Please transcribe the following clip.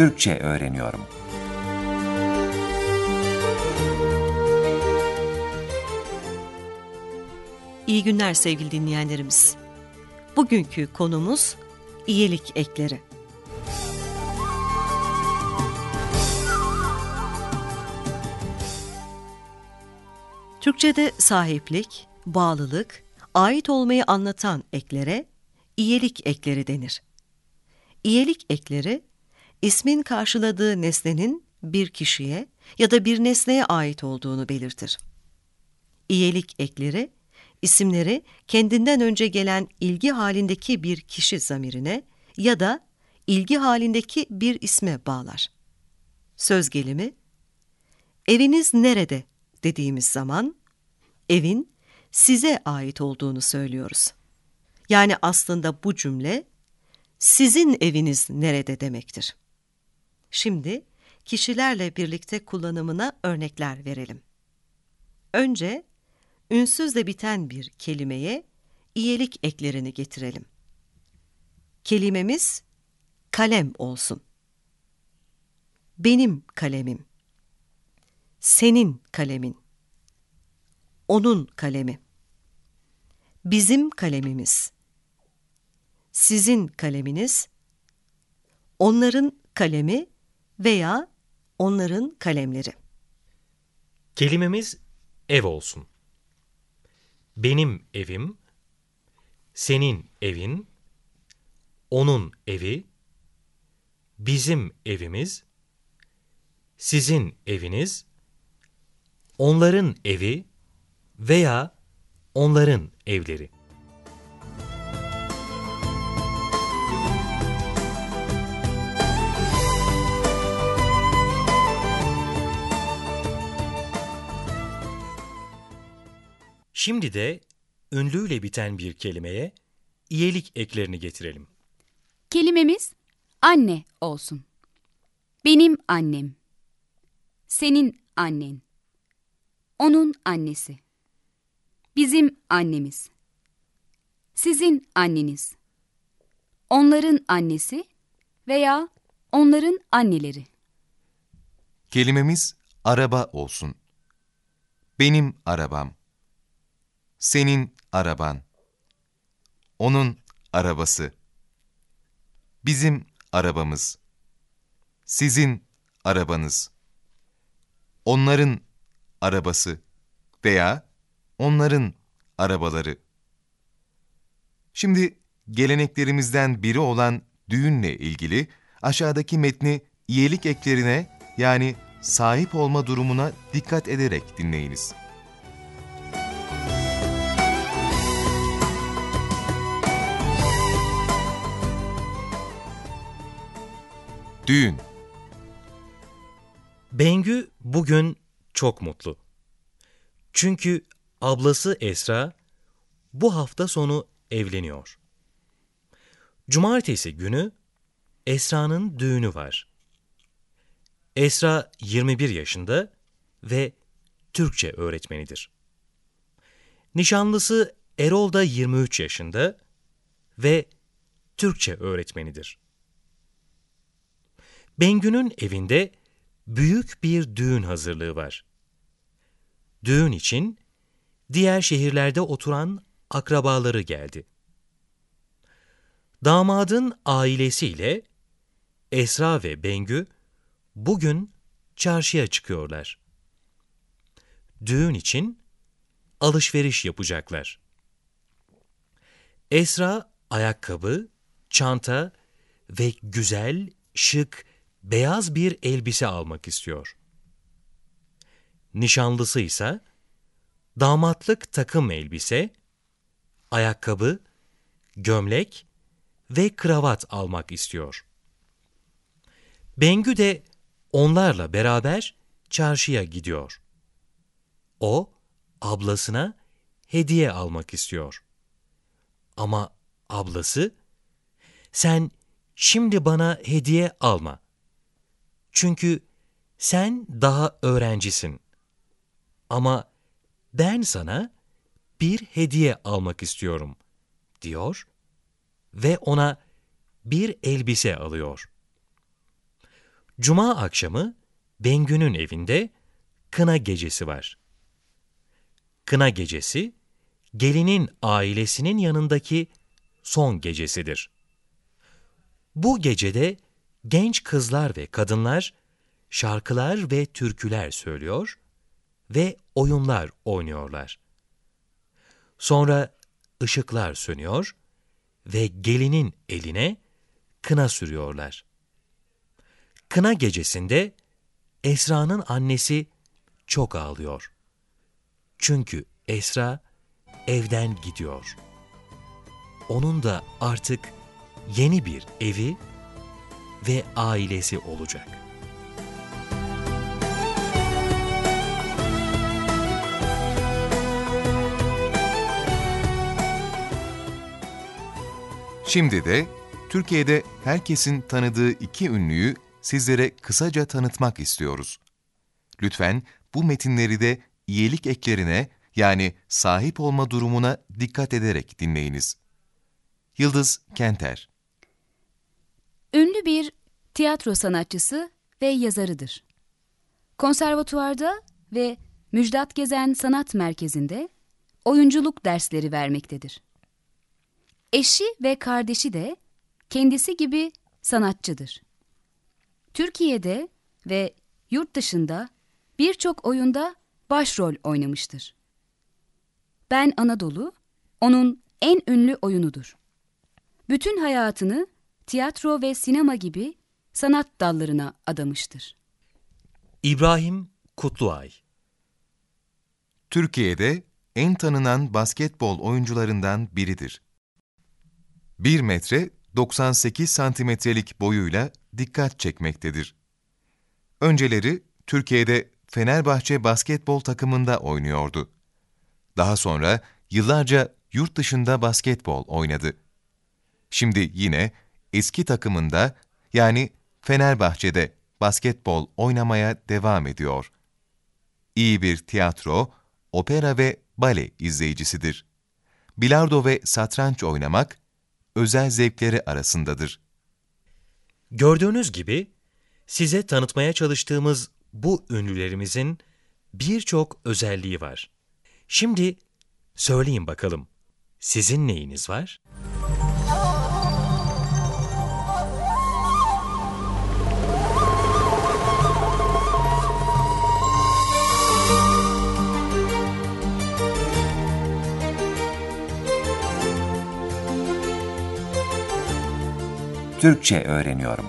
Türkçe öğreniyorum. İyi günler sevgili dinleyenlerimiz. Bugünkü konumuz iyilik ekleri. Türkçe'de sahiplik, bağlılık, ait olmayı anlatan eklere iyilik ekleri denir. İyilik ekleri, ismin karşıladığı nesnenin bir kişiye ya da bir nesneye ait olduğunu belirtir. İyilik ekleri, isimleri kendinden önce gelen ilgi halindeki bir kişi zamirine ya da ilgi halindeki bir isme bağlar. Söz gelimi, eviniz nerede dediğimiz zaman, evin size ait olduğunu söylüyoruz. Yani aslında bu cümle, sizin eviniz nerede demektir. Şimdi kişilerle birlikte kullanımına örnekler verelim. Önce ünsüzle biten bir kelimeye iyelik eklerini getirelim. Kelimemiz kalem olsun. Benim kalemim. Senin kalemin. Onun kalemi. Bizim kalemimiz. Sizin kaleminiz. Onların kalemi veya onların kalemleri. Kelimemiz ev olsun. Benim evim, senin evin, onun evi, bizim evimiz, sizin eviniz, onların evi veya onların evleri. Şimdi de ünlüyle biten bir kelimeye iyelik eklerini getirelim. Kelimemiz anne olsun. Benim annem. Senin annen. Onun annesi. Bizim annemiz. Sizin anneniz. Onların annesi veya onların anneleri. Kelimemiz araba olsun. Benim arabam. Senin araban. Onun arabası. Bizim arabamız. Sizin arabanız. Onların arabası veya onların arabaları. Şimdi geleneklerimizden biri olan düğünle ilgili aşağıdaki metni iyilik eklerine yani sahip olma durumuna dikkat ederek dinleyiniz. Düğün Bengü bugün çok mutlu. Çünkü ablası Esra bu hafta sonu evleniyor. Cumartesi günü Esra'nın düğünü var. Esra 21 yaşında ve Türkçe öğretmenidir. Nişanlısı Erol da 23 yaşında ve Türkçe öğretmenidir. Bengü'nün evinde büyük bir düğün hazırlığı var. Düğün için diğer şehirlerde oturan akrabaları geldi. Damadın ailesiyle Esra ve Bengü bugün çarşıya çıkıyorlar. Düğün için alışveriş yapacaklar. Esra ayakkabı, çanta ve güzel, şık, beyaz bir elbise almak istiyor. Nişanlısı ise damatlık takım elbise, ayakkabı, gömlek ve kravat almak istiyor. Bengü de onlarla beraber çarşıya gidiyor. O, ablasına hediye almak istiyor. Ama ablası, sen şimdi bana hediye alma. Çünkü sen daha öğrencisin. Ama ben sana bir hediye almak istiyorum, diyor ve ona bir elbise alıyor. Cuma akşamı Bengü'nün evinde kına gecesi var. Kına gecesi, gelinin ailesinin yanındaki son gecesidir. Bu gecede genç kızlar ve kadınlar şarkılar ve türküler söylüyor ve oyunlar oynuyorlar. Sonra ışıklar sönüyor ve gelinin eline kına sürüyorlar. Kına gecesinde Esra'nın annesi çok ağlıyor. Çünkü Esra evden gidiyor. Onun da artık yeni bir evi ve ailesi olacak. Şimdi de Türkiye'de herkesin tanıdığı iki ünlüyü sizlere kısaca tanıtmak istiyoruz. Lütfen bu metinleri de iyilik eklerine yani sahip olma durumuna dikkat ederek dinleyiniz. Yıldız Kenter Ünlü bir tiyatro sanatçısı ve yazarıdır. Konservatuvarda ve Müjdat Gezen Sanat Merkezi'nde oyunculuk dersleri vermektedir. Eşi ve kardeşi de kendisi gibi sanatçıdır. Türkiye'de ve yurt dışında birçok oyunda başrol oynamıştır. Ben Anadolu, onun en ünlü oyunudur. Bütün hayatını tiyatro ve sinema gibi sanat dallarına adamıştır. İbrahim Kutluay Türkiye'de en tanınan basketbol oyuncularından biridir. 1 metre 98 santimetrelik boyuyla dikkat çekmektedir. Önceleri Türkiye'de Fenerbahçe basketbol takımında oynuyordu. Daha sonra yıllarca yurt dışında basketbol oynadı. Şimdi yine eski takımında yani Fenerbahçe'de basketbol oynamaya devam ediyor. İyi bir tiyatro, opera ve bale izleyicisidir. Bilardo ve satranç oynamak özel zevkleri arasındadır. Gördüğünüz gibi size tanıtmaya çalıştığımız bu ünlülerimizin birçok özelliği var. Şimdi söyleyin bakalım, sizin neyiniz var? Türkçe öğreniyorum.